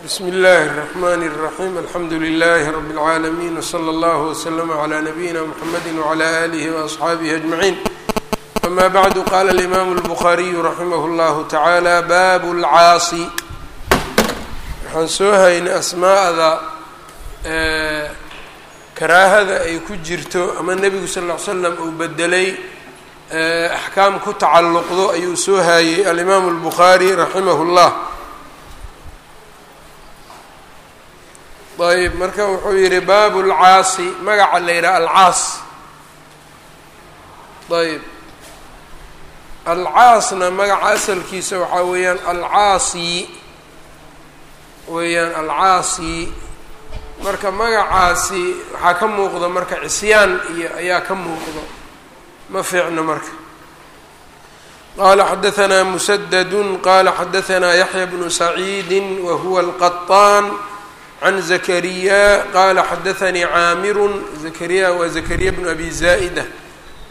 bsm اllh الرحmn الرaحيم alxamdu لlh رb العaalمين وslى اllه وslm عlى نbyina mحamedi وعlى آlih وأصxaabih أجمعين أma bعd qala الإmam الbخariي raximh اllah taعalى bab اlcaasi waxaan soo haynay asmaa'da karaahada ay ku jirto ama nebigu sal اه ly slam uu bedelay axkaam ku tacalluqdo ayuu soo haayey alimam الbخarي raximah اllah ayb marka wuxuu yihi baabu lcaasi magaca la yidhaha alcaas ayb alcaasna magaca asalkiisa waxaa weeyaan alcaasi weeyaan alcaasi marka magacaasi waxaa ka muuqda marka cisyaan iyo ayaa ka muuqdo ma fiicno marka qala xadaثna msdd qala xadaثna yaحya bnu saciidi wa huwa alqaطaan can zakariya qaala xadaanii caamiru zakariya waa zakariya bnu abi zaa'ida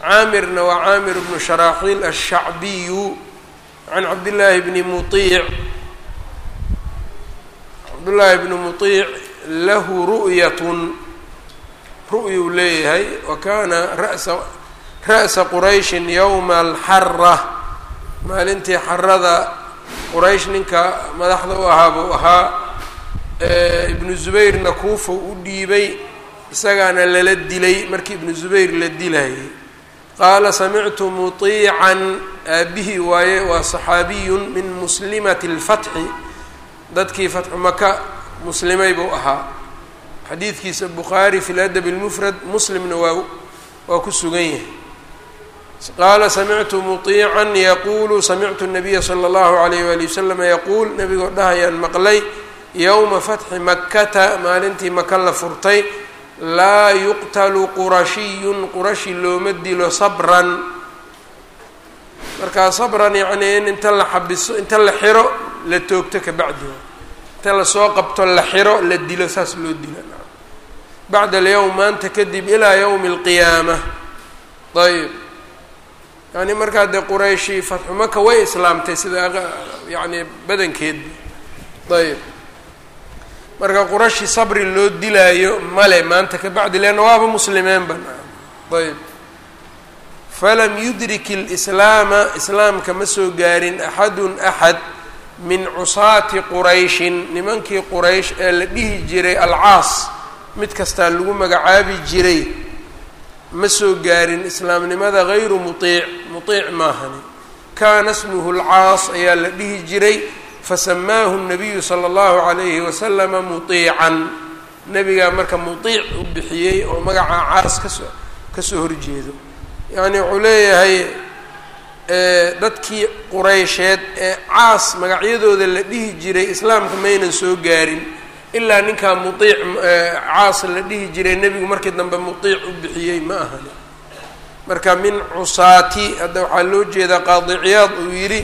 caamirna waa caamir bnu sharaaxiil ashacbiyu can cabdillaahi bni muiic cabdullaahi bni muiic lahu ru'yatun ru'yuu leeyahay wa kaana ra'sa ra'sa qurayshin yowma alxara maalintii xarada quraysh ninka madaxda u ahaa buu ahaa ibnu zubayrna kuufa u dhiibay isagaana lala dilay markii ibnu zubayr la dilayay qaala samictu muطiican aabihii waaye waa saxaabiyun min muslimati اlfatxi dadkii fatxu maka muslimay buu ahaa xadiidkiisa bukhaari fi ladab اlmufrad muslimna waa waa ku sugan yahay qaala samictu muطiican yaquulu samictu الnabiya slى اllahu عalayh wali waslama yaquul nabigoo dhahayaan maqlay yowma fatxi makkata maalintii maka la furtay laa yuqtalu qurashiyun qurashi looma dilo sabran. Markaa sabran yacnii in inta la xabiso inta la xiro la toogto kabacdiha inta la soo qabto la xiro la dilo saas loo dila bacda alyowm maanta kadib ilaa yowmi alqiyaama. Ayb yani markaa dee qurayshi fatxu maka way islaamtay sida yani badankeedba ayb marka qurashi sabri loo dilaayo male maanta ka bacdi leanna waaba muslimeenba ayb. Falam yudrik اlislaama islaamka ma soo gaarin axadun axad min cusaati qurayshin. Nimankii quraysh ee la dhihi jiray alcaas mid kastaa lagu magacaabi jiray ma soo gaarin islaamnimada gayru muiic muiic maahani. Kaana smuhu lcaas ayaa la dhihi jiray fasamaahu nabiyu sala allahu calayhi wasalama muiican nebigaa marka muiic u bixiyey oo magaca caas ka soo ka soo horjeedo. Yacni wuxuu leeyahay dadkii qureysheed ee caas magacyadooda la dhihi jiray islaamka maynan soo gaarin. Ilaa ninkaa muiic caas la dhihi jiray nebigu markii dambe muiic u bixiyey ma ahani. Marka min cusaati hadda waxaa loo jeedaa qaadiciyaad uu yidhi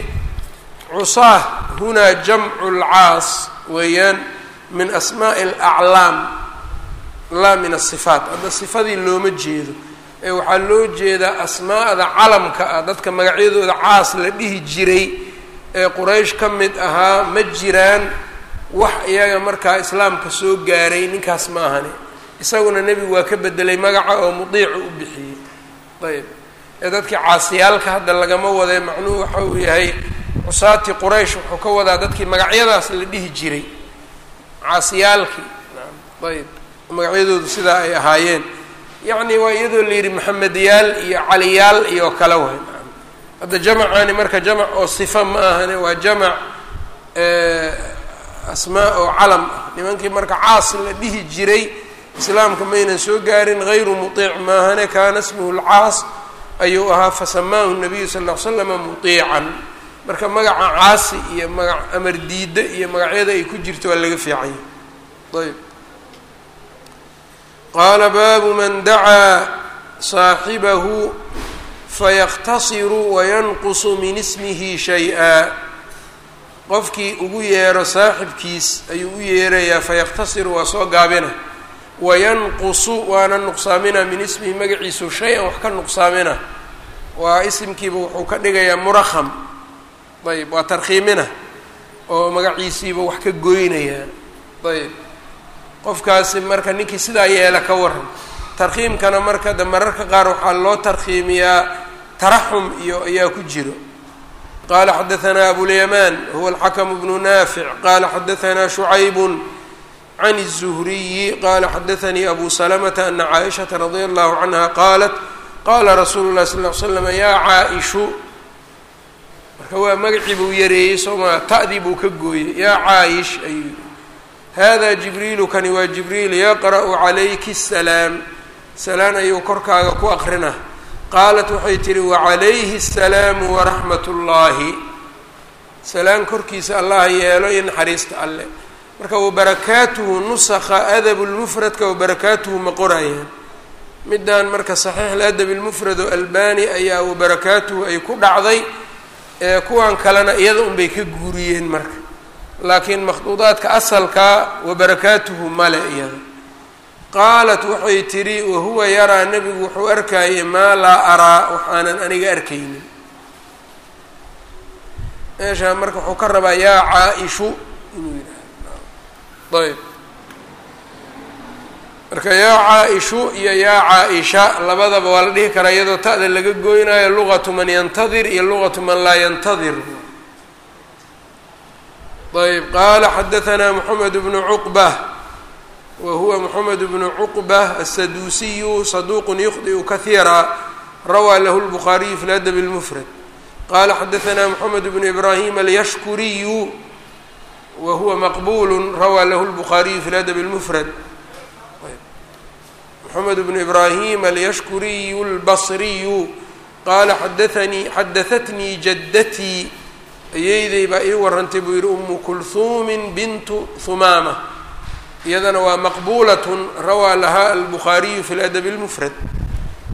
cusaah hunaa jamcu lcaas weeyaan min asmaa'i alaclaam laa min asifaat hadda sifadii looma jeedo ee waxaa loo jeedaa asmaa'da calamka ah dadka magacyadooda caas la dhihi jiray ee quraysh ka mid ahaa ma jiraan wax iyaga markaa islaamka soo gaaray ninkaas ma ahani. Isaguna nebigu waa ka bedelay magaca oo mudiicu u bixiyey. Ayb ee dadkii caasiyaalka hadda lagama wadee macnuhu waxa uu yahay cusaati quraysh wuxuu ka wadaa dadkii magacyadaas la dhihi jiray. Caasiyaalkii. Ayb. Magacyadoodu sidaa ay ahaayeen. Yacni waa iyadoo la yidhi maxamedyaal iyo caliyaal iyo kale way. Hadda jamacaani marka jamac oo sifa ma ahane waa jamac asmaa oo calam ah. Nimankii marka caas la dhihi jiray islaamka maynan soo gaarin hayru muiic maahane kaana smuhu lcaas ayuu ahaa fasamaahu nabiyu sal l slama muiican marka magaca caasi iyo magac amar diidda iyo magacyada ay ku jirto waa laga fiicanya ayb qaala baabu man dacaa saaxibahu fayaktasiru wayanqusu min ismihi shay-a. Qofkii ugu yeero saaxibkiis ayuu u yeerayaa fayaktasiru waa soo gaabina. Wayanqusu waana nuqsaamina min ismihi magaciisu shay-an wax ka nuqsaamina. Waa isimkiiba wuxuu ka dhigayaa muraham ayb waa tarkhiimina oo magaciisiiba wax ka goynayaa ayb qofkaasi marka ninkii sidaa yeela ka waran tarkiimkana marka de mararka qaar waxaa loo tarkiimiyaa taraxum iyo ayaa ku jiro qala xadaثna abulyamaan huwa alxakm bnu naafic qala xadaثna shucayb can الزhriyi qala xadaثanii abu slmta ana caaishaةa radi allahu canha qaalat qala rasuulu اlahi sal ly slam ya caaishu marka waa magacii buu yareeyey sooma ta'dii buu ka gooyey. Yaa caayish ayuu haadaa jibriilu kani waa jibriil yaqra'u calayki salaam. Salaan ayuu korkaaga ku aqrina qaalat waxay tidhi wacalayhi asalaamu waraxmat ullaahi salaan korkiisa allah yeelo iyo naxariista alle. Marka wabarakaatuhu nusakha adabulmufradka wabarakaatuhu ma qorayaan. Middan marka saxiix laadab lmufrad oo albani ayaa wabarakaatuhu ay ku dhacday ee kuwan kalena iyada unbay ka guuriyeen marka. Laakiin makhduudaadka asalkaa wabarakaatuhu male iyada. Qaalat waxay tidhi wahuwa yaraa nebigu wuxuu arkayay maa laa araa waxaanan aniga arkaynin. Meeshaa marka wuxuu ka rabaa yaa caa-ishu inuu yidhahdo ayb marka yaa caaishu iyo yaa caa-isha labadaba waa la dhihi karaa iyadoo ta-da laga goynayo luqatu man yantadir iyo luqatu man laa yantadir. Ayb qaala xadahanaa moxamed bnu cuqba wa huwa moxamed bnu cuqba asaduusiyu saduuqun yukhdiu kahiira rawaa lahu lbukhaariyu fi ladabi lmufrad qaala xadahanaa moxamed bnu ibraahim alyashkuriyu wa huwa maqbulu rawaa lahu lbukhaariyu fi ladabi lmufrad mxamed bnu ibrahim alyashkuriyu اlbصriyu qala xadaanii xadahatnii jadatii ayeyday baa ii warantay buu yihi umu kulhuumin bintu humaama iyadana waa maqbuulatun rawaa lahaa albukhaariyu fi ladabi اlmufrad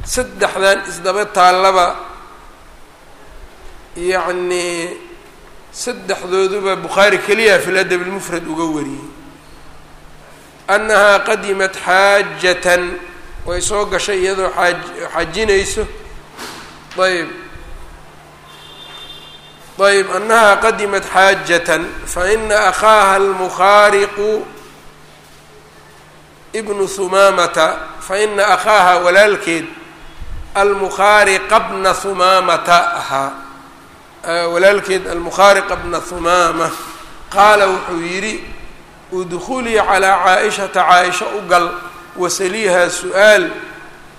saddexdan isdaba taallaba yacnii saddexdooduba bukhaari keliya fi ladab اlmufrad uga wariyey annahaa qadimat xaajatan way soo gashay iyadoo xajinayso. Ayb ayb annaha qadimat xaajatan faina akhaaha almukhaariqu ibnu humaamata faina akhaaha walaalkeed almukhaariqa bna humaamata ahaa walaalkeed almukhaariqa bna humaama qaala wuxuu yidhi udkulii calaa caa-ishata caa-isha u gal wasaliiha su'aal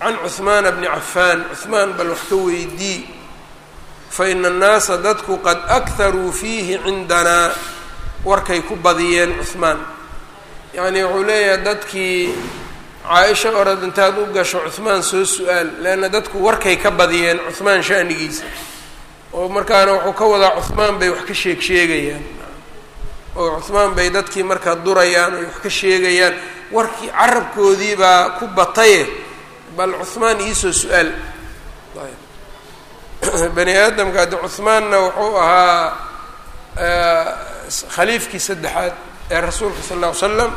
can cuhmaana bni cafaan cuhmaan bal wax ka weydii. Faina annaasa dadku qad akharuu fiihi cindanaa warkay ku badiyeen cuhmaan yacnii wuxuu leeyahay dadkii caa-isha orad intaad u gasho cuhmaan soo su'aal leanna dadku warkay ka badiyeen cuhmaan shanigiisa. Oo markaana wuxuu ka wadaa cuhmaan bay wax ka sheeg sheegayaan. Oo cuhmaan bay dadkii markaa durayaan oy wax ka sheegayaan warkii carabkoodii baa ku bataye bal cuhmaan iisoo su'aal. Bani aadamka haddi cuhmaanna wuxuu ahaa khaliifkii saddexaad ee rasuulka sal lla ly slam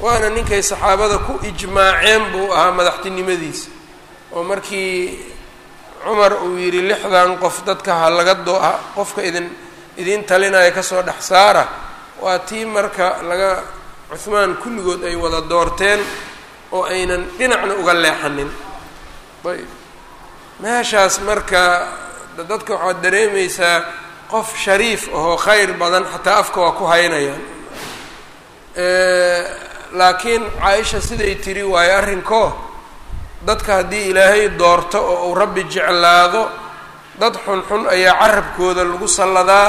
waana ninkay saxaabada ku ijmaaceen buu ahaa madaxtinimadiisa. Oo markii cumar uu yidhi lixdan qof dadka ha laga doo qofka idin idiin talinaya ka soo dhex saara waa tii marka laga cuhmaan kulligood ay wada doorteen oo aynan dhinacna uga leexanin. Ayb meeshaas marka dadka waxaad dareemaysaa qof shariif ahoo khayr badan xataa afka waa ku haynayaan. Laakiin caaisha siday tiri waayo arrinkoo dadka haddii ilaahay doorto oo uu rabbi jeclaado dad xunxun ayaa carabkooda lagu salladaa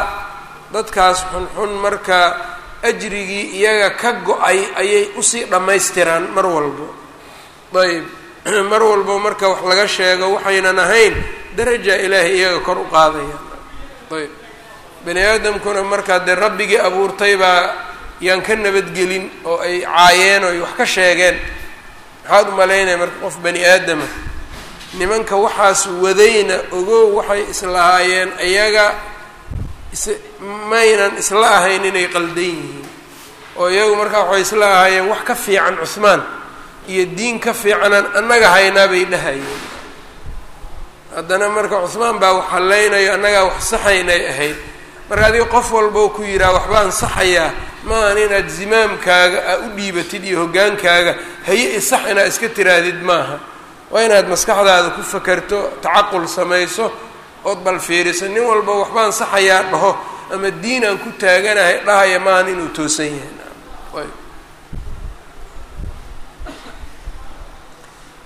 dadkaas xunxun marka ajrigii iyaga ka go'ay ayay u sii dhammaystiraan mar walbo. Ayb mar walbo marka wax laga sheego waxaynan ahayn daraja ilaahay iyaga kor u qaadaya. Ayb bani aadamkuna markaa dee rabbigii abuurtay baa yaan ka nabadgelin oo ay caayeen oo ay wax ka sheegeen. Maxaad u malaynaya marka qof bani aadama? Nimanka waxaas wadayna ogow waxay islahaayeen iyaga maynan isla ahayn inay qaldan yihiin. Oo iyagu markaa waxay isla ahaayeen wax ka fiican cuhmaan iyo diin ka fiicanaan annaga haynaa bay dhahayeen. Haddana marka cuhmaan baa wax hallaynayo annagaa wax saxaynay ahayd. Marka adiga qof walboo ku yidhaha waxbaan saxayaa maahan inaad zimaamkaaga aa u dhiibatid iyo hoggaankaaga haye isax inaad iska tiraahdid maaha. Waa inaad maskaxdaada ku fakerto tacaqul samayso ood bal fiiriso nin walba waxbaan saxayaa dhaho ama diin aan ku taaganahay dhahaya maahan inuu toosan yahay.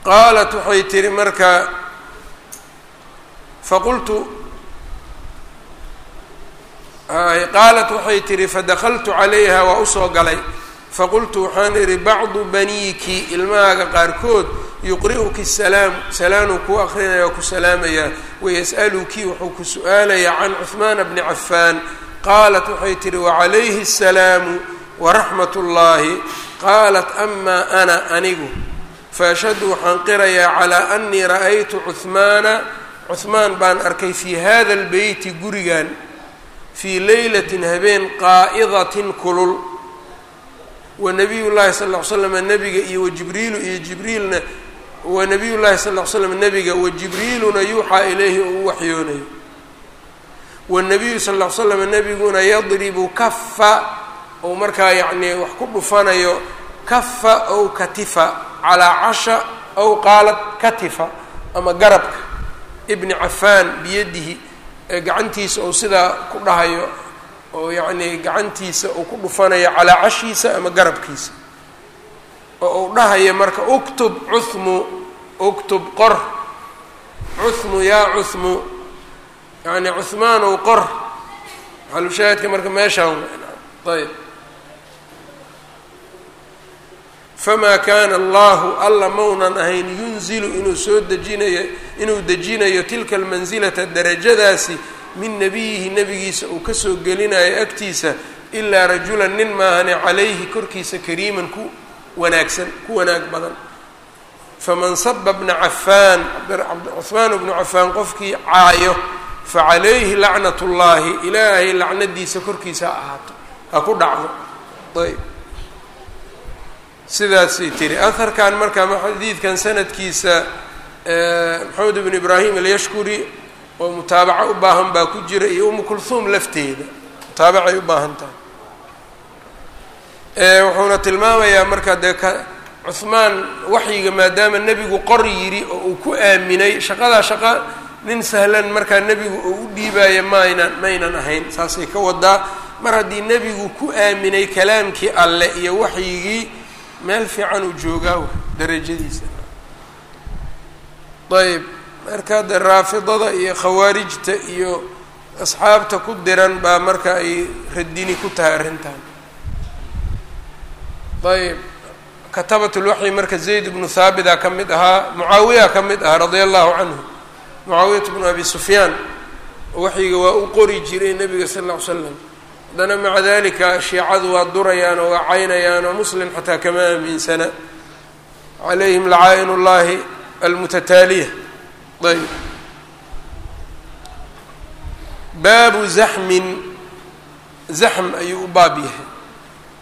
Qaalat waxay tihi marka faqultu qaalat waxay tihi fadakaltu calayha waa u soo galay. Faqultu waxaan idhi bacdu baniiki ilmahaaga qaarkood yuqri'uki salaam salaanuu kuu akrinaya waa ku salaamayaa wayas'aluki wuxuu ku su'aalayaa can cuhmaana bni cafaan qaalat waxay tihi wacalayhi asalaamu waraxmat ullaahi qaalat amaa ana anigu faashhadu waxaan qirayaa calaa anii ra'aytu cuhmaana cuhmaan baan arkay fii hada albeyti gurigan fii leylatin habeen qaa'idatin kulul. Wa nabiy llahi sal ll ly slam nabiga iyo wajibriilu iyo jibriilna wa nabiy llahi sal ll ly slam nabiga wajibriiluna yuuxaa ilayhi oo u waxyoonayo wanabiyu sal ly slam nabiguna yadribu kafa ou markaa yacnii wax ku dhufanayo kafa ow katifa calaa casha ow qaalat katifa ama garabka. Ibni cafaan biyadihi gacantiisa ou sidaa ku dhahayo oo yacnii gacantiisa uu ku dhufanayo calaa cashiisa ama garabkiisa oo uu dhahaya marka uktub cuhmu uktub qor. Cuhmu yaa cuhmu yacni cuhmaanow qor. Maxalushaahidka marka meeshaan ayb famaa kaana allahu alla maunan ahayn yunzilu inuu soo dejinayo inuu dejinayo tilka almansilata darajadaasi min nabiyihi nebigiisa uu ka soo gelinayo agtiisa ilaa rajulan nin maahane calayhi korkiisa kariiman ku wanaagsan ku wanaag badan. Faman saba bna cafaan cuhmaan bnu cafaan qofkii caayo facalayhi lacnat ullaahi ilaahay lacnadiisa korkiisa ha ahaato ha ku dhacdo. Ayb. Sidaasay tiri. Aharkan marka xadiidkan sanadkiisa maxamed ibn ibraahim alyashkuri oo mutaabaco u baahan baa ku jira iyo umu kulhuum lafteeda. Mutaabacay u baahan tahay wuxuuna tilmaamayaa marka dee ka cuhmaan waxyiga maadaama nebigu qor yidhi oo uu ku aaminay shaqadaa shaqa nin sahlan markaa nebigu oo u dhiibaayo maynan maynan ahayn. Saasay ka wadaa mar haddii nebigu ku aaminay kalaamkii alle iyo waxyigii meel fiican uu joogaa darajadiisa. Ayb marka de raafidada iyo khawaarijta iyo asxaabta ku diran baa marka ay radini ku tahay arrintan ayb katabat lwaxyi marka zayd bnu haabita ka mid ahaa mucaawiya ka mid ahaa radia allahu canhu mucaawiyat bnu abi sufyaan waxyiga waa u qori jiray nebiga sal lla ly slam haddana maca dalika shiicadu waa durayaan oo waa caynayaan oo muslim xataa kama aaminsana. Calayhim lacaa-in almutataaliya. Ayb baabu zaxmin zaxm ayuu u baab yahay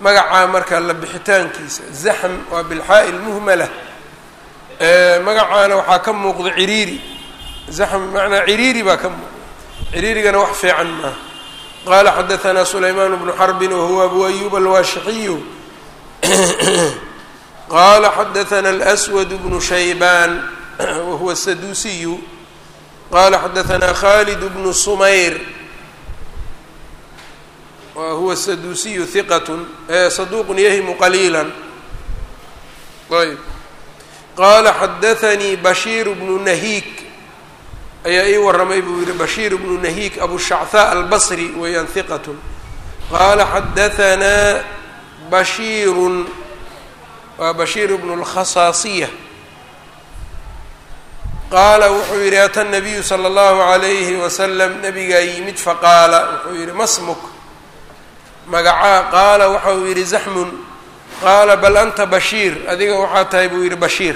magacaa marka la bixitaankiisa zaxm waa bilxaa'i lmuhmala magacaana waxaa ka muuqda ciriiri zaxm macnaa ciriiri baa ka muuqda ciriirigana wax fiican maaha qala xadaثna sulayman bnu xarbi wahuwa abu ayub alwaashixiyu qala xadaثna اlأswad bnu shaybaan wahuwa الsaduusiyu qala xadaثna khalid bnu sumayr wa huwa saduusiyu hiqatun saduuqun yahimu qaliilan. Ayb qaala xadaanii bashiir bnu nahiik. Ayaa ii warramay buu yihi bashiir bnu nahiik abushachaa albasri weeyaan hiqatun qaala xadaanaa bashiirun waa bashiir bnu lkhasaasiya qaala wuxuu yihi ata nabiyu sala allahu alayhi wasalam nabigaa yimid faqaala wuxuu yihi masmuk magacaa qaala waxa uu yihi zaxmun. Qaala bal anta bashiir. Adiga waxaa tahay buu yihi bashiir.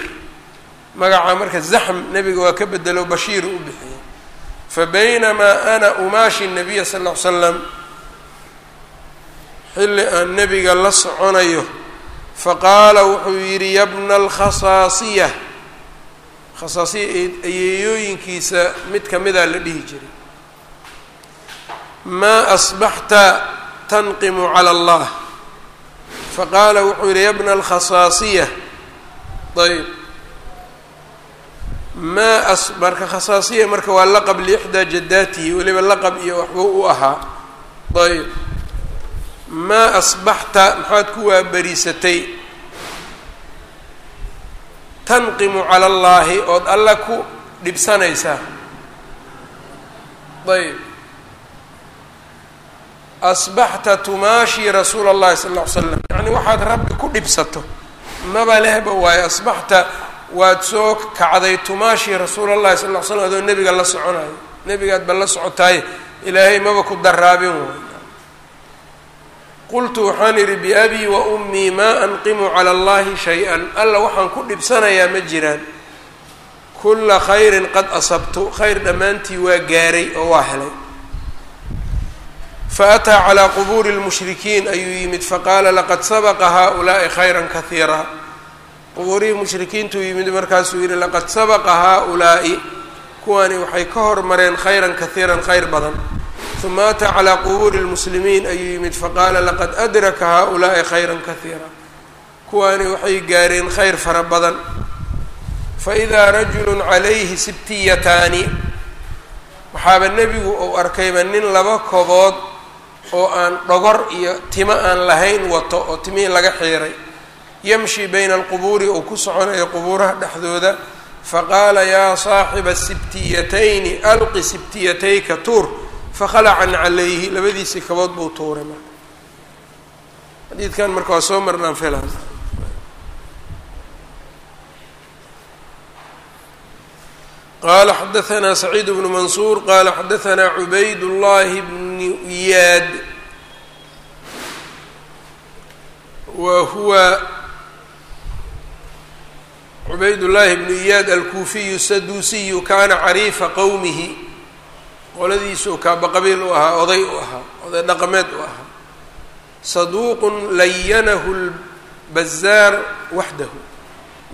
Magacaa marka zaxm nebiga waa ka bedelo bashiir u bixiyey. Fabaynamaa ana umaashi nabiya sal ll ly slam xilli aan nebiga la soconayo faqaala wuxuu yidhi yabna alkhasaasiya. Khasaasiya ayeeyooyinkiisa mid kamidaa la dhihi jiray. Maa asbaxta tanqimu cala allah. Faqaala wuxuu yihi yabna alkhasaasiya ayb maa as marka khasaasiya marka waa laqab liixdaa jadaatihi weliba laqab iyo waxbuu u ahaa ayb maa asbaxta maxaad ku waaberiisatay tanqimu cala allaahi ood alla ku dhibsanaysaa. Ayb asbaxta tumaashii rasuula اllahi sal ll ly slam yacni waxaad rabbi ku dhibsato. Maba lehba waayo asbaxta waad soo kacday tumaashii rasuula llahi sal ll slam adoo nebiga la soconayo nebigaad ba la socotaaye ilaahay maba ku daraabin waay. Qultu waxaan idhi biabii wa ummii maa anqimu cala allahi shay-an. Alla waxaan ku dhibsanayaa ma jiraan. Kulla khayrin qad asabtu khayr dhammaantii waa gaaray oo waa helay faataa calaa qubuuri lmushrikiin ayuu yimid faqaala laqad sabaqa haa-ulaa'i khayran kahiira qubuurihii mushrikiintuu yimid markaasuu yidhi laqad sabaqa haa-ulaa'i kuwani waxay ka hormareen khayran kahiiran khayr badan uma ataa calaa qubuuri lmuslimiin ayuu yimid faqaala laqad adraka haa-ulaa'i khayran kahiira kuwani waxay gaareen khayr fara badan faidaa rajulun calayhi sibtiyataani waxaaba nebigu uu arkayba nin laba kobood oo aan dhogor iyo timo aan lahayn wato oo timihii laga xiiray. Yamshi bayna alqubuuri uu ku soconayo qubuuraha dhexdooda. Faqaala yaa saaxiba sibtiyatayni alqi sibtiyatayka tuur. Fakhalacan calayhi labadiisii kabood buu tuuray marka. Xadiidkan marka waa soo marnaan filan qala xadaanaa saciid bnu mansuur qala xadaanaa cubayd llahi bnu iyaad wa huwa cubayd llaahi bnu iyaad alkuufiyu saduusiyu kana cariifa qowmihi qoladiisu kaabaqabiil u ahaa oday u ahaa oday dhaqameed u ahaa saduuqun layanahu lbazaar waxdahu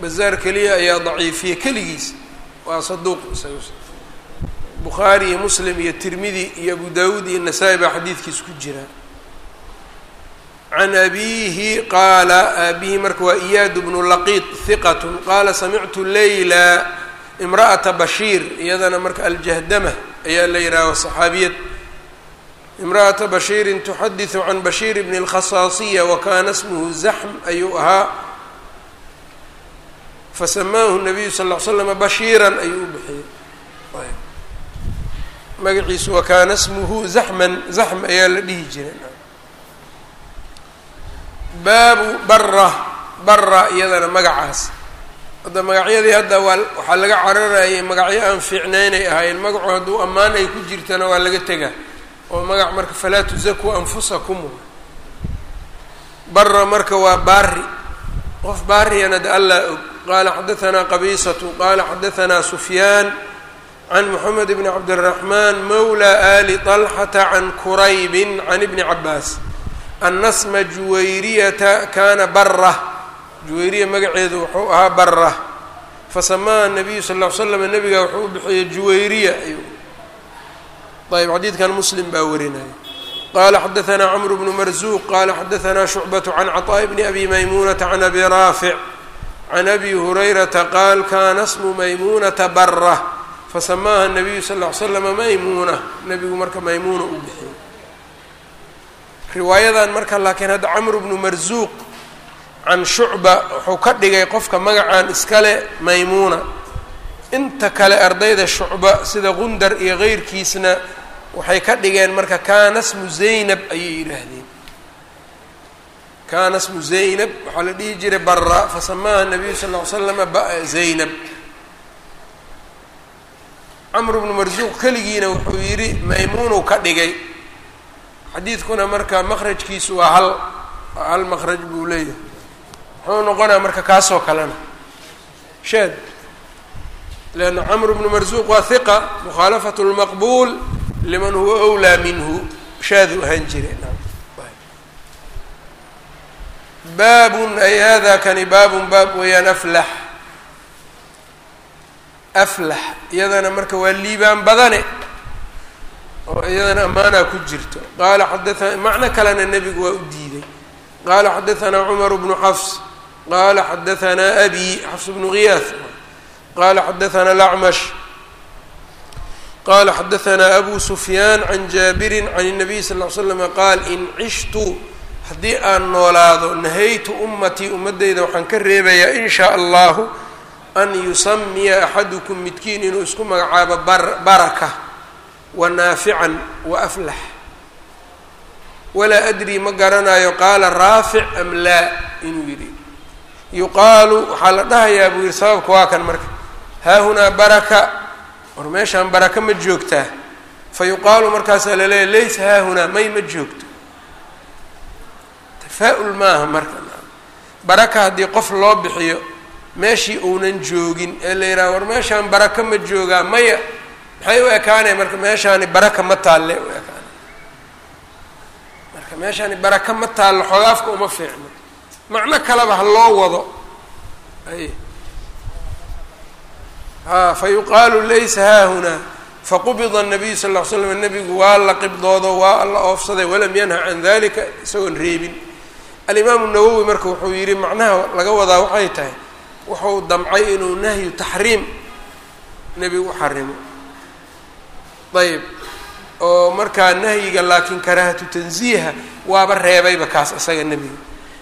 bazaar keliya ayaa daciifiya keligiisa waa saduuq bukhaari iyo muslim iyo tirmidi iyo abu dawuud iyo nasaa-i baa xadiidkiis ku jira. Can abiihi qaala aabihi marka waa iyaad bnu laqiid hiqat qaala samictu leyla imra'ata bashiir. Iyadana marka aljahdama ayaa la yidhaha saxaabiyad. Imra'ata bashiirin tuxadiثu can bashiir bni اlkhasaasiya wa kaana smuhu zaxm ayuu ahaa fasamaahu nabiyu sal ly slama bashiiran ayuu u bixiyey magaciisu wa kaana smuhu zaxman zaxm ayaa la dhihi jiray baabu bara bara iyadana magacaas hadda magacyadii hadda waa waxaa laga cararayay magacyo aan fiicnaynay ahaayeen magacu hadduu ammaan ay ku jirtana waa laga tegaa oo magac marka falaa tusaku anfusakum bara marka waa baari qof baariyana de allaa og qala xadaثna qabiisatu qala xadaثna sufyaan can mxamed bn cabdالرaحman mawlى ali طalxata can kuraybi can ibni cabaas ana sma juwayriyata kana bara juwayriya magaceedu wuxuu ahaa bara fasamaha nabiyu sal ll ly slam nabiga wuxuu u bixiyey juwayriya ayuu ayb xadiidkan muslim baa warinaya qala xadaثna cmr bnu marzuq qala xadaثna shucbaة can caطاء bni abi maymunata can abi raafic can abi hurayrata qaal kana smu maymunata bara fasamaaha nabiyu sal ll slama maymuna nebigu marka maymuuna u bixiyey riwaayadan marka laakiin hadda camr bnu marzuuq can shucba wuxuu ka dhigay qofka magacaan iskale maymuuna inta kale ardayda shucba sida gundar iyo keyrkiisna waxay ka dhigeen marka kaana smu zaynab ayay yidhaahdeen kaana smu zaynab waxaa la dhihi jiray bara fasamaaha nabiyu sal ly slama zaynab. Camr bnu marzuuq keligiina wuxuu yidhi maymuunu ka dhigay. Xadiidkuna marka makrajkiisu waa hal hal makraj buu leeyahay. Muxuu noqonaa marka kaasoo kalena? Shaad leanna camr bnu marzuuq waa hiqa mukhaalafat lmaqbuul liman huwa wlaa minhu. Shaadu ahaan jire baabun ay hada kani baabun baab weeyaan aflax. Aflax iyadana marka waa liibaan badane oo iyadana ammaanaa ku jirto. Qaala xadaana macno kalena nebigu waa u diiday. Qala xadaanaa cumar bnu xafs qala xadaanaa abi xafs bnu giyaas qala xadaanaa lacmash qala xadaanaa abu sufyaan can jaabirin can الnabiy sal ly slama qaal in cishtu haddii aan noolaado nahaytu ummatii ummaddeyda waxaan ka reebayaa in shaa allahu an yusamiya axadukum midkiin inuu isku magacaabo baraka wa naafican wa aflax. Walaa adrii ma garanayo qaala raafic am laa inuu yidhi. Yuqaalu waxaa la dhahayaa buu yihi sababka waa kan marka. Haahunaa baraka war meeshaan baraka ma joogtaa. Fa yuqaalu markaasaa laleeyahy laysa haahunaa may ma joogto tafaa-ul maaha marka. Baraka haddii qof loo bixiyo meeshii uunan joogin ee la yidhaha war meeshaan baraka ma joogaa maya. Maxay u ekaanaya marka meeshaani baraka ma taalle u ekaana marka meeshaani baraka ma taallo xogaafka uma fiicno. Macno kaleba ha loo wado. Ay ha fa yuqaalu laysa haahunaa faqubida الnabiyu sal ll ly slam nebigu waa la qibdoodo waa la oofsaday walam yanha can dalika isagoon reebin alimaamu nawowi marka wuxuu yidhi macnaha laga wadaa waxay tahay wuxuu damcay inuu nahyu taxriim nebigu u xarimo. Ayb oo markaa nahyiga laakiin karaahatu tanziiha waaba reebayba kaas isaga nebiga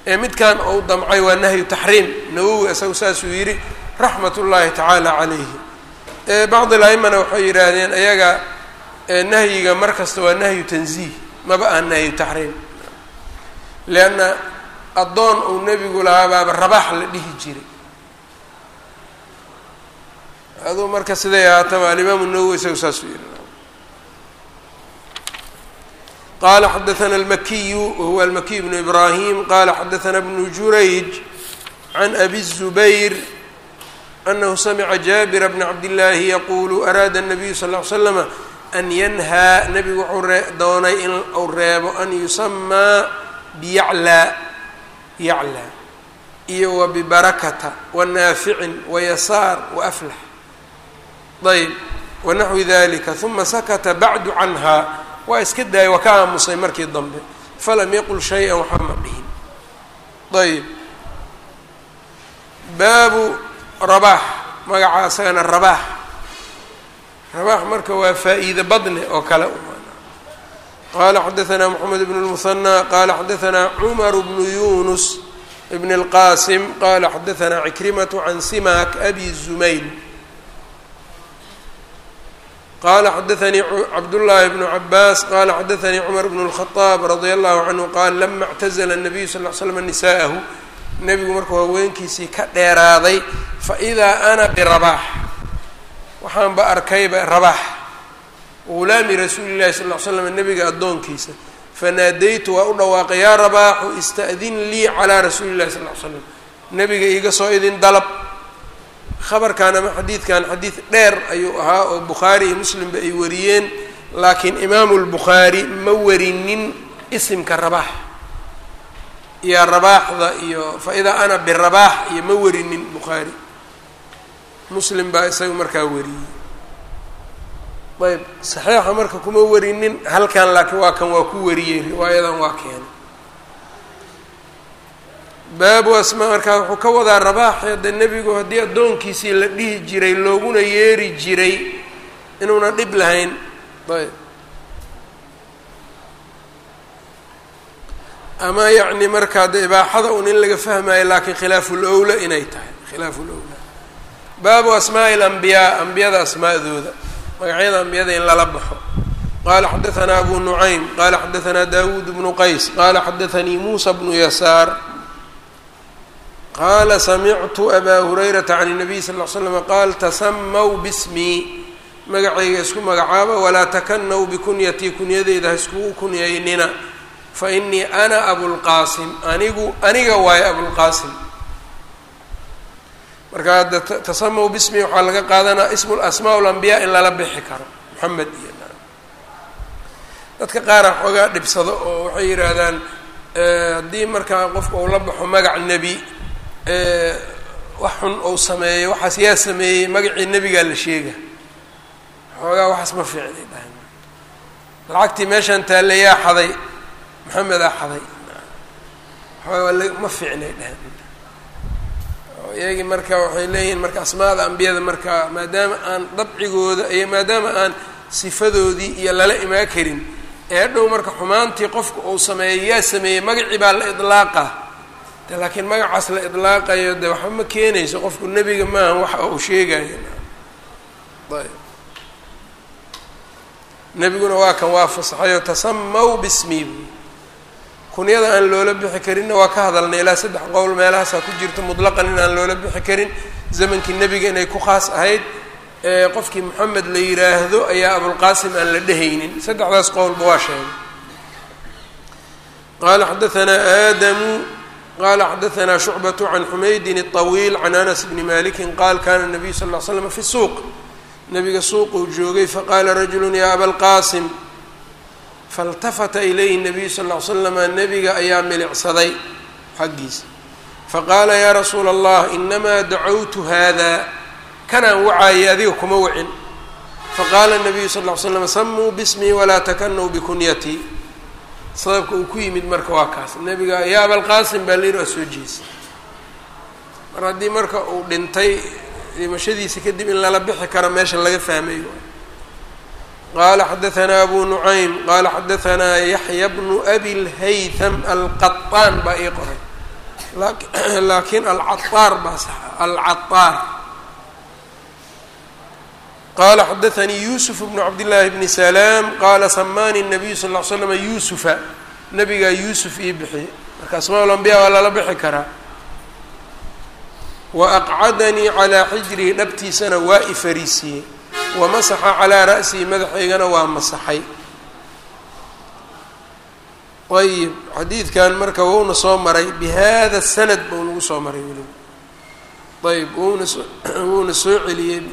ee midkan uu damcay waa nahyu taxriim nawowi isagu saasuu yidhi raxmat ullaahi tacaala calayhi. Bacdi laimana waxay yidhaahdeen ayaga nahyiga mar kasta waa nahyu tanziih maba aha nahyu taxriim leanna addoon uu nebigu lahaa baaba rabaax la dhihi jiray aduu marka siday ahaataba alimaamu nawowi isagu saasuu yihi qala xadaثna almakiyu wahuwa almakiy bnu ibrahim qala xadaثna bnu jurayj can abi الzubayr anahu samca jaabira bna cabdillaahi yaqulu araada الnabiyu sal ll ly slama an yanhaa nebigu wuxuu doonay in uu reebo an yusamaa biyaclaa yaclaa iyo wa bibarakata wa naaficin wa yasaar wa aflax. Ayb wanaxwi dalika uma sakata bacdu canha waa iska daayay waa ka aamusay markii dambe. Falam yaqul shay-an waxba ma dhihin. Ayb baabu rabaax magaca isagana rabaax. Rabaax marka waa faa-iide badne oo kale qala xadaثna mxamed bn الmuثanى qala xadaثna cmar bnu yunus bn اlqasim qala xadaثna cikrimaة can simak abi zumayl qala xadaثnii cabdالlahi bn cabaas qala xadaثnii cmar bn الخaطاab radي allahu canhu qaal lama اctazla الnabiyu sal ly slm nisaaءahu nebigu markuu haweenkiisii ka dheeraaday faidaa ana birabaax waxaanba arkayba rabaax gulaami rasuuli llahi sal ly slam nebiga addoonkiisa fanaadaytu waa u dhawaaqay yaa rabaaxu ista'din lii calaa rasuuli llahi sal ly slam. Nebiga iiga soo idin dalab. Khabarkan ama xadiidkan xadiid dheer ayuu ahaa oo bukhaari iyo muslimba ay wariyeen laakiin imaamu lbukhaari ma warinin isimka rabaax. Iyo rabaaxda iyo fa-idaa ana birabaax iyo ma warinin bukhaari. Muslim baa isaga markaa wariyey ayb saxiixa marka kuma warinin halkan laakiin waa kan waa ku wariyey riwaayadan waa keenay baabu asmaa markaa wuxuu ka wadaa rabaaxi hadda nebigu haddii addoonkiisii la dhihi jiray looguna yeeri jiray inuuna dhib lahayn. Ayb. Ama yacni markaa de ibaaxada un in laga fahmayo laakiin khilaafu lowla inay tahay khilaafu lowla. Baabu asmaaءi اlanbiyaa ambiyada asmaa'dooda magacyada ambiyada in lala baxo. Qala xadaanaa abu nucaym qala xadaanaa dawuud bnu qays qala xadaanii muusa bnu yasaar. Qala samictu abaa hurayrata can nabiy sal l slam qaal tasamaw bismi. Magacayga isku magacaaba walaa takanaw bikunyatii kunyadeyda ha iskugu kunyaynina. Fa inii ana abulqaasim anigu aniga waayo abulqaasim marka hadda bismi waxaa laga qaadanaa ismu asmaa lambiyaa in lala bixi karo moxamed iyo dadka qaara xoogaa dhibsado oo waxay yidhaahdaan haddii markaa qofka uu la baxo magac nebi wax xun uu sameeyo waxaas yaa sameeyey magacii nebigaa la sheega. Xoogaa waxaas ma fiicnay dhahan lacagtii meeshaan taalla yaa xaday maxamed aa xaday ma fiicnay dhehen iyagii marka waxay leeyihiin marka asmaada ambiyada marka maadaama aan dabcigooda iyo maadaama aan sifadoodii iyo lala imaan karin ee dhow marka xumaantii qofka uu sameeyey yaa sameeyey magacii baa la idlaaqa. De laakiin magacaas la idlaaqayo de waxba ma keenayso qofku nebiga maaha waxa uu sheegayo. Ayb. Nebiguna waa kan waa fasaxayo tasamaw bismi kunyada aan loola bixi karinna waa ka hadalnay ilaa saddex qowl meelahaasaa ku jirta mutlaqan in aan loola bixi karin zamankii nebiga inay ku khaas ahayd qofkii moxamed la yiraahdo ayaa abulqaasim aan la dhehaynin saddexdaas qowlba waa sheegay qaala xadaanaa aadamu qala xadaanaa shucbatu can xumaydin الطawiil can anas bni maliki qaal kana nabiyu sal ll slam fi suuq nabiga suuquu joogay faqaala rajulu ya abalqaasim faاltafata ilayhi nabiyu sal ll slama nebiga ayaa milicsaday xaggiisa faqaala ya rasuula allah inamaa dacawtu hada kanaan wacaayay adiga kuma wacin faqaala nabiyu sal ll slam samuu bismii walaa takanuu bikunyatii sababka uu ku yimid marka waa kaas nebiga yaa abalqaasim baa la yidhi waa soo jeesa mar haddii marka uu dhintay dhimashadiisa kadib in lala bixi karo meesha laga fahmay qala xadaanaa abu nucaym qaala xadaanaa yaxya bnu abi lhaytham alqaطaan baa ii qoray laakiin alcaaar baa sax alcaaar qala xadaanii yusuf bnu cabdillaahi bni salaam qaala samaani nabiyu sal ll ly slama yusufa nabigaa yuusuf ii bixiyey marka asmaalambiya waa lala bixi karaa wa aqcadanii calaa xijrihi dhabtiisana waa i fariisiyey wa masaxa calaa ra'sihi madaxaygana waa masaxay. Ayib xadiidkan marka wuuna soo maray bi hada sanad buu nagu soo maray weliba ayb wuna wuuna soo celiyey.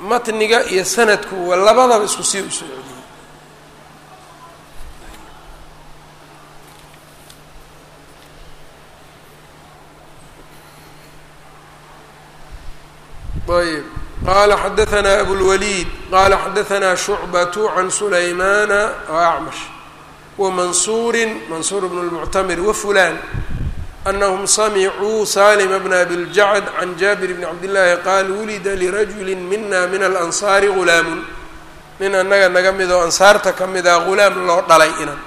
Matniga iyo sanadku waa labadaba isku sii u soo celiyey. Ayb qala xadaanaa abulwaliid qala xadaanaa shucbatu can sulaymana acmash wamansuuri mansuur bn lmuctamir wafulan anahum samicuu salima bna abiljacd can jaabir bni cabdillaahi qaal wulida lirajuli mina min alansaari gulaamun nin annaga naga mid oo ansaarta ka mid ah gulaam loo dhalay inan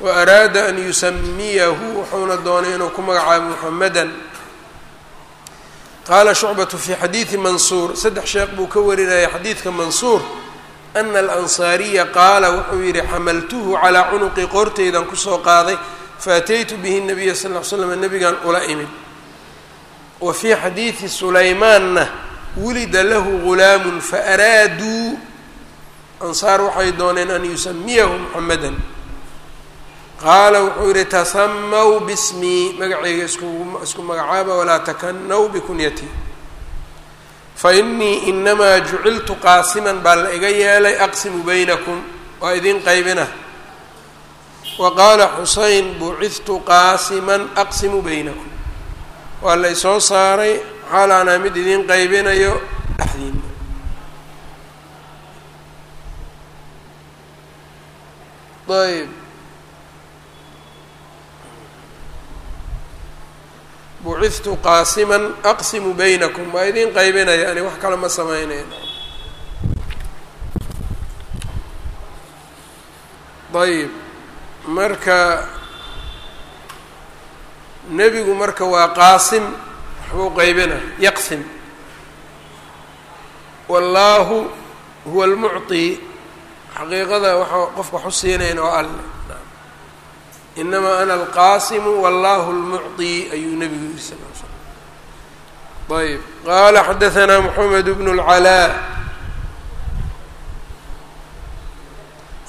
wa araada an yusamiyahu wuxuuna doonay inuu ku magacaabo muxamedan qaala shucbatu fi xadiidi mansuur saddex sheekh buu ka warinaya xadiidka mansuur ana alansaariya qaala wuxuu yidhi xamaltuhu calaa cunuqi qoorteydan ku soo qaaday faataytu bihi nabiya sal ly slam nabigan ula imid wa fii xadiidi sulaymaanna wulida lahu gulaamun faaraaduu ansaar waxay dooneen an yusamiyahu muxamedan qaala wuxuu yidhi tasamaw bismii magacayga isku magacaaba walaa takanaw bikunyatii fa inamaa juciltu qaasiman baa la iga yeelay aqsimu baynakum waa idin qaybina. Wa qaala xuseyn bucidtu qaasiman aqsimu baynakum. Waa la isoo saaray xaalaanaa mid idin qaybinayo dhexdiina ayb bucidtu qaasiman aqsimu baynakum waa idin qaybinaya ani wax kale ma sameynaya ayb marka nebigu marka waa qaasim waxbuu qaybina yaqsim. Wallaahu huwa almucطi xaqiiqada waxa qofka xusiinayna waa alle inamaa ana alqaasimu wallahu lmucطi ayuu nebigu yiri sal l slam ayb qaala xadaanaa moxamed bnu اlcalaa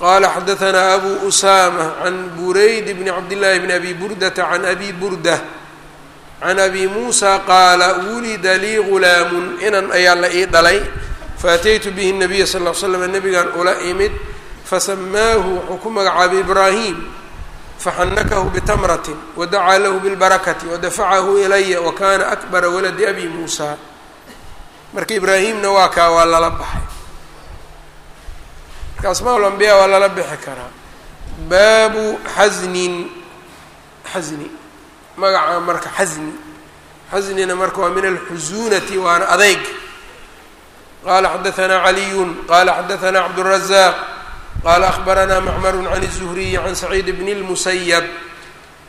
qala xadaanaa abu usama can burayd bni cabdillaahi bni abi burdata can abi burda can abi muusa qaala wulida lii gulaamun inan ayaa la ii dhalay faataytu bihi nabiya sal l slam nabigan ula imid fasamaahu wuxuu ku magacaabay ibraahim faxanakahu bitamratin wadacaa lahu bilbarakati wadafacahu ilaya wakana akbara waladi abi muusa marka ibraahimna waa kaa waa lala baxay marka asmaa lambiya waa lala bixi karaa baabu xasnin xasni magaca marka xasni xasnina marka waa min alxusuunati waana adeyg qala xadaanaa caliyun qala xadaanaa cabdالrazaaq qala akhbaranaa macmaru can الzuhriyi can saciid bn اlmusayab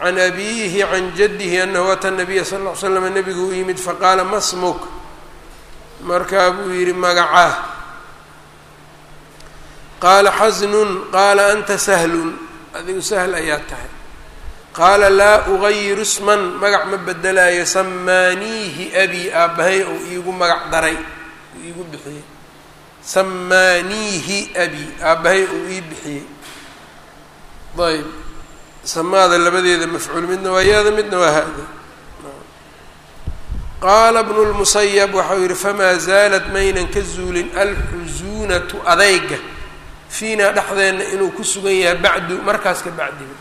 can abiihi can jadihi anahu ata nabiya sal ll ly slam nabigu u yimid faqaala ma smuk markaa buu yidhi magacaa qaala xasnun qaala anta sahlun adigu sahl ayaa tahay qaala laa ugayiru sman magac ma bedelaayo samaaniihi abi aabbahay ou iigu magac daray uu iigu bixiyey samaaniihi abi aabbahay uu ii bixiyey. Ayb. Samaada labadeeda mafcuul midna waa yaada midna waa hada qaala bnu lmusayab waxau yihi famaa zaalat maynan ka zuulin alxusuunatu adayga. Fiinaa dhexdeenna inuu ku sugan yahay bacdu markaas ka bacdiba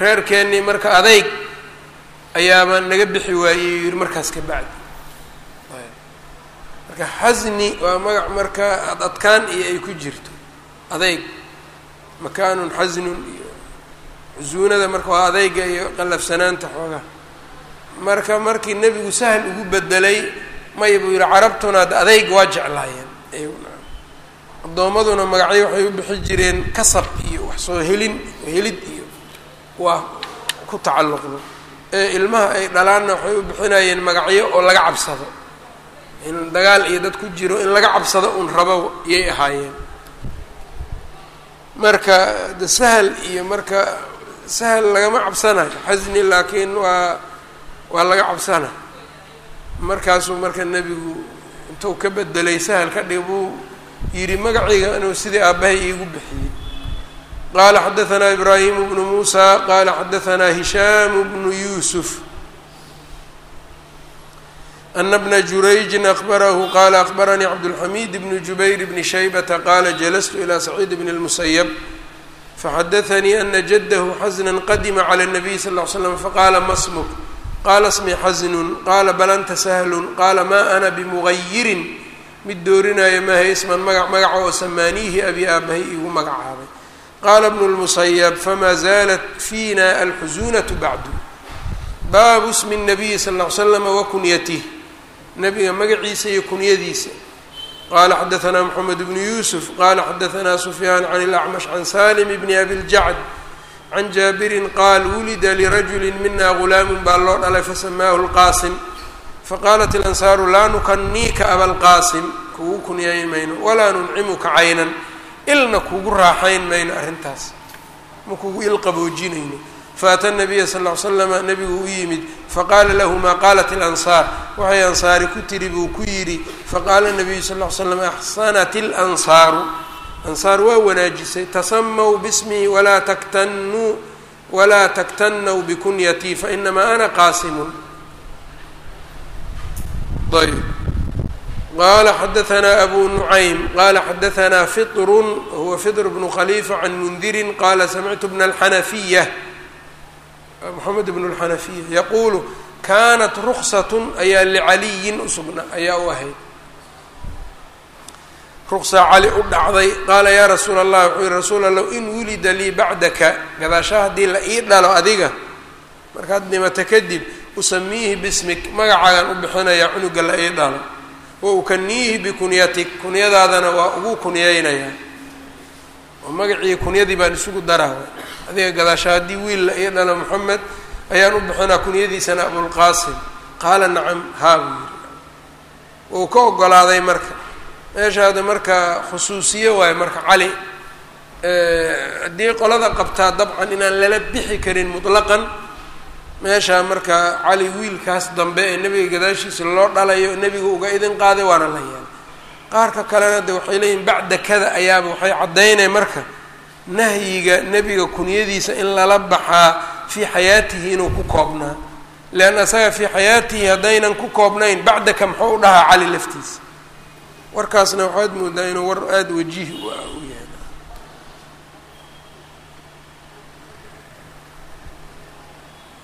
reerkeennii marka adayg ayaaba naga bixi waayey yihi markaas ka bacdi marka xasni waa magac marka ad adkaan iyo ay ku jirto. Adayg makaanun xasnun iyo xusuunada marka waa adayga iyo qallafsanaanta xoogaha marka markii nebigu sahal ugu bedelay may buu yihi carabtuna ad adayga waa jeclaayeen. Addoommaduna magacyo waxay u bixi jireen kasab iyo wax soo helin helid iyo waa ku tacalluqdo. Ee ilmaha ay dhalaanna waxay u bixinayeen magacyo oo laga cabsado in dagaal iyo dad ku jiro in laga cabsado un rabo yay ahaayeen. Marka de sahal iyo marka sahal lagama cabsanayo xasni laakiin waa waa laga cabsana. Markaasuu marka nebigu intuu ka bedelay sahal ka dhig buu yidhi magacayga inuu sidii aabbahay iigu bixiyey. Qaala xadaanaa ibraahimu bnu muusa qaala xadaanaa hishaamu bnu yuusuf ana bna jurayjin akbarahu qaala akbaranii cabdulxamiid bnu jubayr bni shaybata qaala jalastu ilaa saciid bni اlmusayab faxadaanii ana jadahu xasna qadima clى الnabiy sal ll ly slam faqaala ma smuk qaala smii xasnun qaala bal anta sahlun qaala maa ana bimugayirin mid doorinaayo maaha isman magac magaca oo samaaniihi abi aabahay iigu magacaabay qaala bnu lmusayab famaa zaalat fiina alxusuunatu bacdu baabu smi الnabiyi sal ll ly slama wakunyatih nabiga magaciisa iyo kunyadiisa. Qala xadaanaa mxamed bnu yuusuf qala xadaanaa sufyaan can اlacmash can salim bni abi ljacd can jaabirin qaal wulida lirajuli mina gulaamun baa loo dhalay fasamaahu lqaasim faqaalat ilansaaru laa nukaniika abalqaasim kugu kunyayn mayno walaa nuncimuka caynan ilna kugu raaxayn mayno arrintaas. Ma kugu ilqaboojinayno faata nabiya sal ly slama nabigu u yimid faqaala lahu maa qaalat ilansaar waxay ansaari ku tiri buu ku yidhi faqaala nabiyu sal ly slam axsanat ilansaaru ansaar waa wanaajisay tasamaw bismii walaa taktanuu walaa taktanaw bikunyatii fainamaa ana qaasimun ayb qala xadaanaa abu nucaym qala xadaanaa fiطru huwa fiطr bnu khalifa can mundirin qala samictu bna alxanafiya moxamed bn اlxanafiya yaquulu kanat ruksat ayaa licaliyin usugna ayaa u ahayd ruksa cali u dhacday qaala yaa rasuula allah wuxuu yihi rasuul allow in wulida lii bacdaka gadaasha haddii la ii dhalo adiga markaad dhimata kadib usamiihi bismik magacaagaan u bixinayaa cunuga la ii dhalo. Wa ukaniihi bikunyatik kunyadaadana waa ugu kunyeynayaa oo magacii kunyadii baan isugu daraa adiga gadaasha haddii wiil la ii dhalo moxamed ayaan u bixinaa kunyadiisana abulqaasim qaala nacam haa buu yihi wuu ka ogolaaday marka. Meeshaada marka khusuusiye waayo marka cali. Haddii qolada qabtaa dabcan inaan lala bixi karin mutlaqan meeshaa marka cali wiilkaas dambe ee nebiga gadaashiisa loo dhalayo nebiga uga idin qaaday waana la yeelay. Qaarka kalena de waxay leeyihiin bacda kada ayaaba waxay caddaynay marka nahyiga nebiga kunyadiisa in lala baxaa fii xayaatihi inuu ku koobnaa. Leanna isaga fii xayaatihi haddaynan ku koobnayn bacdaka muxuu u dhahaa cali laftiisa. Warkaasna waxaad moodaa inuu war aada wajiih u yahay.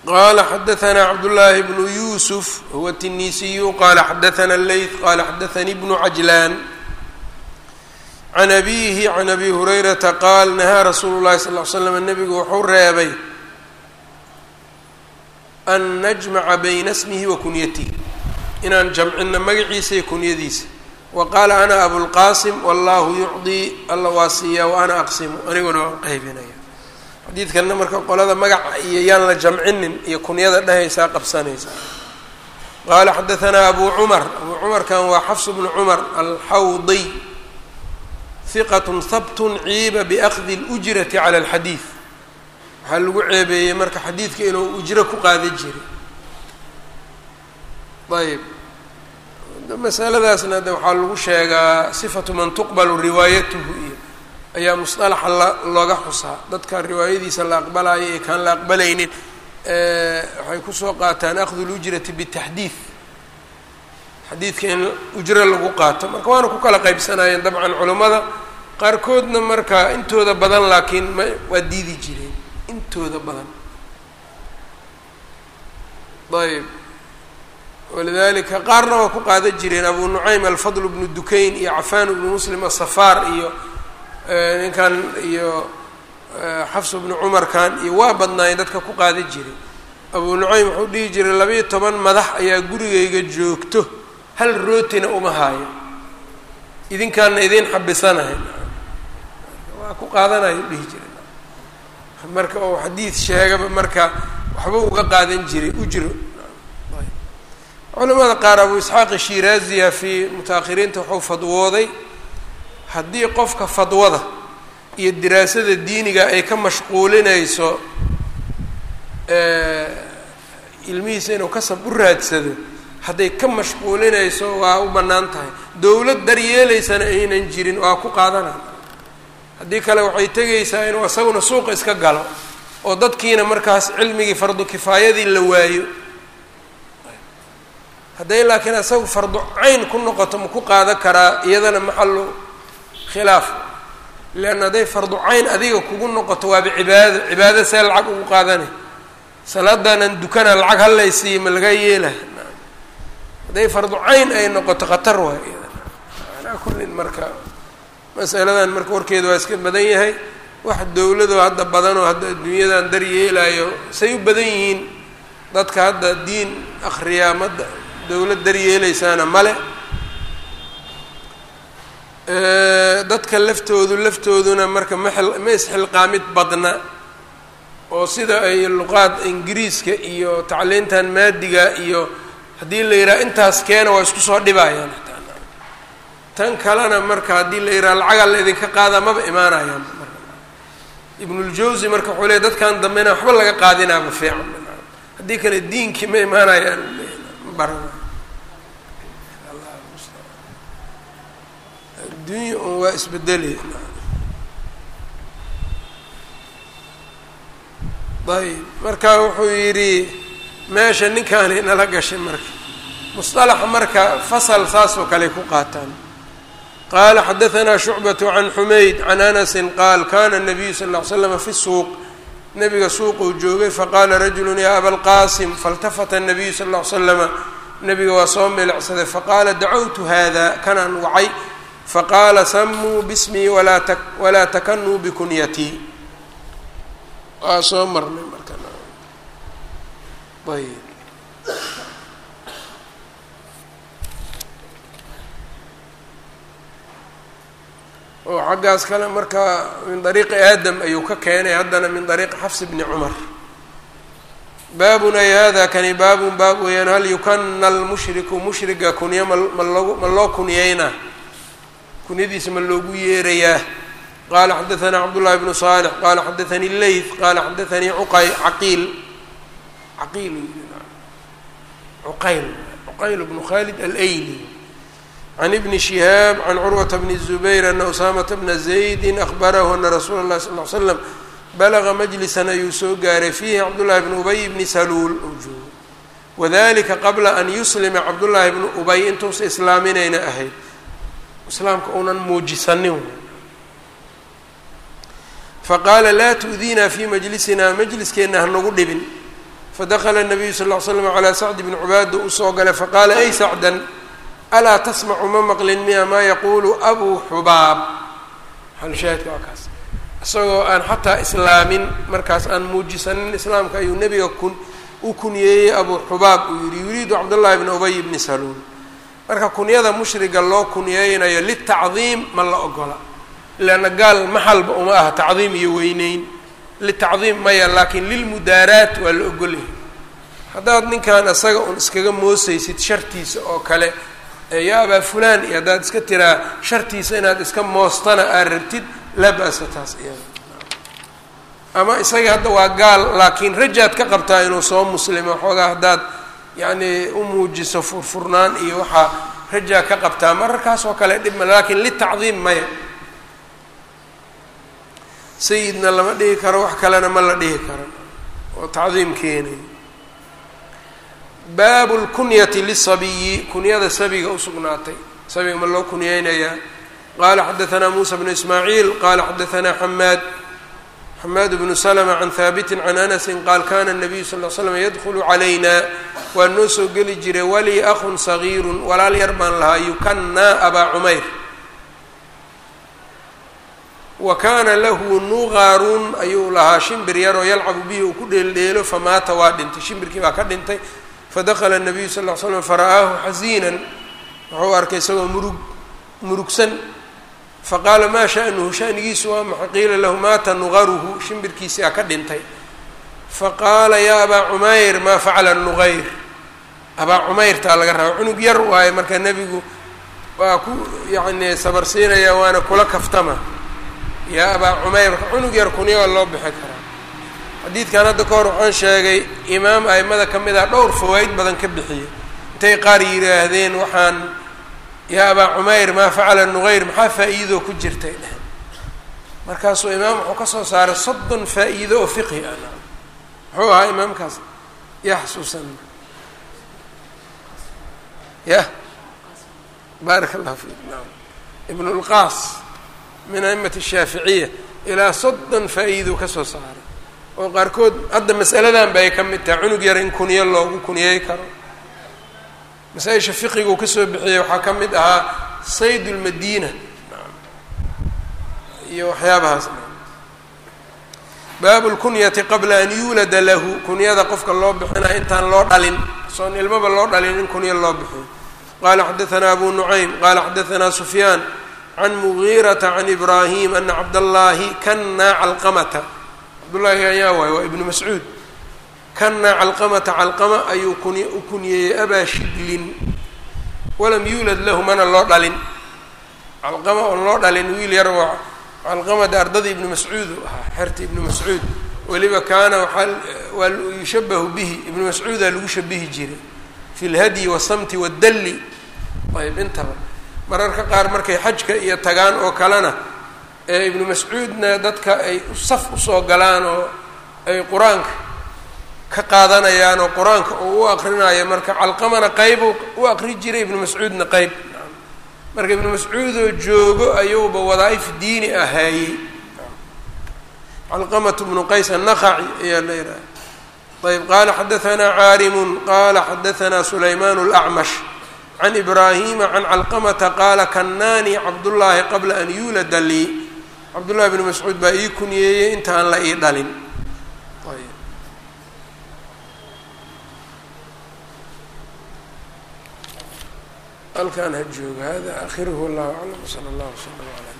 Qala xadaanaa cabdullaahi bnu yuusuf huwa tinisiyu qala xadaana leyth qala xadaanii bnu cajlaan can abihi can abi hurayrata qaal nahaa rasuulu llahi sal l slam nabigu wuxuu reebay an najmaca bayna smihi wa kunyatihi inaan jamcino magaciisa iyo kunyadiisa wa qaala ana abulqaasim wallahu yucdii alla waa siiyaa wa ana aqsimu aniguna waan qaybinaya xadiidkanna marka qolada magaca iyo yaan la jamcinin iyo kunyada dhehaysaa qabsanaysa qaala xadaanaa abu cumar abu cumarkan waa xafs bnu cumar alxawdiy hiqat habtun ciiba biakdi اlujrati cala alxadiid waxaa lagu ceebeeyey marka xadiidka inuu ujro ku qaada jiray ayb masaladaasna de waxaa lagu sheegaa sifatu man tuqbalu riwaayatuhu iyo ayaa musطalaxa la looga xusaa dadka riwaayadiisa la aqbalayo ee kaan la aqbalaynin waxay kusoo qaataan akhdu اlujrati bitaxdiid xadiidka in ujro lagu qaato marka waana ku kala qaybsanayeen dabcan culammada qaarkoodna marka intooda badan laakiin ma waa diidi jireen. Intooda badan. Ayb walidalika qaarna waa ku qaadan jireen abu nucaym alfadl bnu dukayn iyo cafan bnu muslim asafaar iyo ninkan iyo xafs bnu cumarkan iyo waa badnaayeen dadka ku qaadan jiray abu nucaym wuxuu dhihi jiray labayo toban madax ayaa gurigayga joogto. Hal rootina uma haayo. Idinkaana idiin xabisanahay waa ku qaadanayo dhihi jiray. Marka oo xadiid sheegaba marka waxba uga qaadan jiray ujro culamada qaar abu isxaaq shiraaziya fii mutaahiriinta wuxuu fadwooday haddii qofka fadwada iyo diraasada diiniga ay ka mashquulinayso ilmihiisa inuu kasab u raadsado hadday ka mashquulinayso waa u bannaan tahay. Dowlad daryeelaysana aynan jirin waa ku qaadanay haddii kale waxay tegaysaa inuu isaguna suuqa iska galo oo dadkiina markaas cilmigii fardu kifaayadii la waayo. Hadday laakiin isagu fardu cayn ku noqoto ma ku qaadan karaa iyadana maxalu khilaaf. Leanna hadday fardu cayn adiga kugu noqoto waaba cibaado cibaado see lacag ugu qaadanay salaadaanan dukana lacag hallaysiiyo ma laga yeelaha hadday fardu cayn ay noqoto khatar waay. Iyadana. Alaa kullin marka masaladan marka warkeeda waa iska badan yahay. Wax dowlado hadda badanoo hadda adduunyadan dar yeelaayo say u badan yihiin. Dadka hadda diin akriyaa madda dowlad daryeelaysaana male dadka laftoodu laftooduna marka maxil ma isxilqaamid badna. Oo sida ay luqaad ingiriiska iyo tacliintan maadiga iyo haddii la yidhaha intaas keena waa isku soo dhibayaan tan kalena marka haddii la yidhaha lacagaa la idinka qaadaa maba imaanayaan ibnuljawsi marka wuxuu leey dadkan dambena waxba laga qaadinaaba fiican. Haddii kale diinkii ma imaanayaan barana un waa isbedelay ayb marka wuxuu yidhi meesha ninkaani nala gashay marka. Musطalaxa marka fasal saasoo kale ku qaataan qala xadaanaa shucbat can xumayd can anasin qaal kana nabiyu sal l slam fi suuq nabiga suuquu joogay faqaala rajulu ya abalqaasim faاltafata nabiyu sal l slama nabiga waa soo milicsaday faqaala dacawtu hada kanaan wacay faqaala samuu bismii walaa takanuu bikunyatii waa soo marnay markaayb oo xaggaas kale marka min dariiqi aadam ayuu ka keenay haddana min dariiqi xafs bni cumar baabun ay hada kani baabun baab weeyaan hal yukana almushriku mushriga kunyo ma ma loogu ma loo kunyeynaa kunyadiisa ma loogu yeerayaa qala xadaثna cabdullahi bnu صالح qala xadaثanii leyth qala xadaثanii uqay caqiil caqiil cuqayl cuqayl bnu khalid alayli can ibni shihaab can curwata bni zubayr ana usaamata bna zaydin akhbarahu ana rasuula اllahi sal l slam balaga majlisan ayuu soo gaaray fiihi cabdullahi bni ubay bni saluul ou joogo wadalika qabla an yuslima cabdullaahi bnu ubay intuusa islaaminayna ahayd islaamka uunan muujisanin faqaala laa tu'diinaa fii majlisinaa majliskeenna hanagu dhibin fadakala nabiyu sal l l slam calaa sacdi bni cubaada u soo galay faqaala ay sacdan alaa tasmacu ma maqlin miya maa yaquulu abuu xubaab xalshaahidka waa kaas isagoo aan xataa islaamin markaas aan muujisanin islaamka ayuu nebiga kun u kunyeeyey abu xubaab uu yihi yuriidu cabdullaahi bni ubay bni saluul marka kunyada mushriga loo kunyeynayo litacdiim ma la ogola leanna gaal maxalba uma aha tacdiim iyo weyneyn litacdiim maya laakiin lilmudaaraat waa la ogolyahay haddaad ninkan isaga un iskaga moosaysid shartiisa oo kale abaa fulaan iyo haddaad iska tiraa shartiisa inaad iska moostana aad rabtid laa ba-sa taas iyada ama isaga hadda waa gaal laakiin rajaad ka qabtaa inuu soo muslimo xoogaa haddaad yacni u muujiso furfurnaan iyo waxaa rajaa ka qabtaa mararkaas oo kale dhib ma laakiin litacdiim maya. Sayidna lama dhihi karo wax kalena ma la dhihi karo oo tacdiim keenay baabu lkunyati lisabiyi kunyada sabiga usugnaatay sabiga ma loo kunyeynayaa qaala xadaanaa muusa bnu ismaaciil qaala xadaanaa xamaad xamaad bnu slma can haabiti can anasi qaal kana الnabiyu sal l slam yadkulu calayna. Waa noo soo geli jiray walii ahun sagiiru walaal yar baan lahaa yukanaa abaa cumayr. Wa kaana lahu nuqarun ayuu lahaa shimbir yaroo yalcabu bihi uu ku dheeldheelo famaata waa dhintay. Shimbirkii baa ka dhintay fadakla الnabiyu sal l slam fara'aahu xasiinan wuxuu arkay isagoo murug murugsan. Faqaala maa sha'nuhu? Shanigiisu waa maxa qiila lahu maata shimbirkiisii a ka dhintay. Faqaala yaa abaa cumayr maa facala nuqayr abaa cumayrtaa laga raba cunug yar waaye marka nebigu waa ku yacni sabarsiinaya waana kula kaftama. Yaa abaa cumayr marka cunug yar kuniya waa loo bixi karaa xadiidkan hadda ka hor waxaan sheegay imaam aimada ka mid ah dhowr fawaa'id badan ka bixiyay intay qaar yidhaahdeen waxaan yaa abaa cumayr maa facala nuqayr maxaa faa-iidoo ku jirtay? Dheh markaasuu imaam wuxuu ka soo saaray soddon faa-iido oo fiqhi ah. Muxuu ahaa imaamkaas. Yaa xasuusan. Yah baaraka allahu fiik. Naam. Ibn lqaas min aimati shaaficiya ilaa soddon faa-iidou ka soo saaray oo qaarkood hadda masaladan bay ka mid tahay cunug yar in kunyo loogu kuniyey karo. Masaa-isha fiqiguu ka soo bixiyey waxaa ka mid ahaa sayd lmadiina iyo waxyaabahaas. Baabu lkunyati qabla an yuulada lahu kunyada qofka loo bixinayo intaan loo dhalin. Soon ilmaba loo dhalin in kunyo loo bixiyo. Qala xadaanaa abu nucaym qala xadaanaa sufyaan can mugiirata can ibraahim ana cabdallaahi kanaa calqamata cabdullaahi ayaa waay waa ibnu mascuud. Kanaa calqamata calqama ayuu u kunyeeyey abaa shiblin walam yuulad lahu mana loo dhalin. Calqama oon loo dhalin wiil yar waa calqamada ardada ibnu mascuud u ahaa xerta ibnu mascuud. Weliba kaana waaa waa yushabahu bihi ibnu mascuudaa lagu shabihi jiray. Fi lhadyi wasamti waddalli ayb intaba mararka qaar markay xajka iyo tagaan oo kalena ee ibnu mascuudna dadka ay saf u soo galaan oo ay qur'aanka ka qaadanayaan oo qur'aanka uu u aqrinayo marka calqamana qeybu u aqri jiray ibnu mascuudna qeyb marka ibnu mascuudoo joogo ayuuba wadaa'if diini ahaayey. Calqamatu bnu qays annaqaci ayaa la yidhaha ayb qaala xadaanaa caarimun qala xadaanaa sulaymaan اlacmash can ibraahima can calqamata qaala kannaanii cabdullaahi qabla an yuulada lii cabdullahi bnu mascuud baa ii kunyeeyey inta aan la ii dhalin. Halkan ha joogo hada akhiruhu wallahu aclam wsala allah wslam nabiyina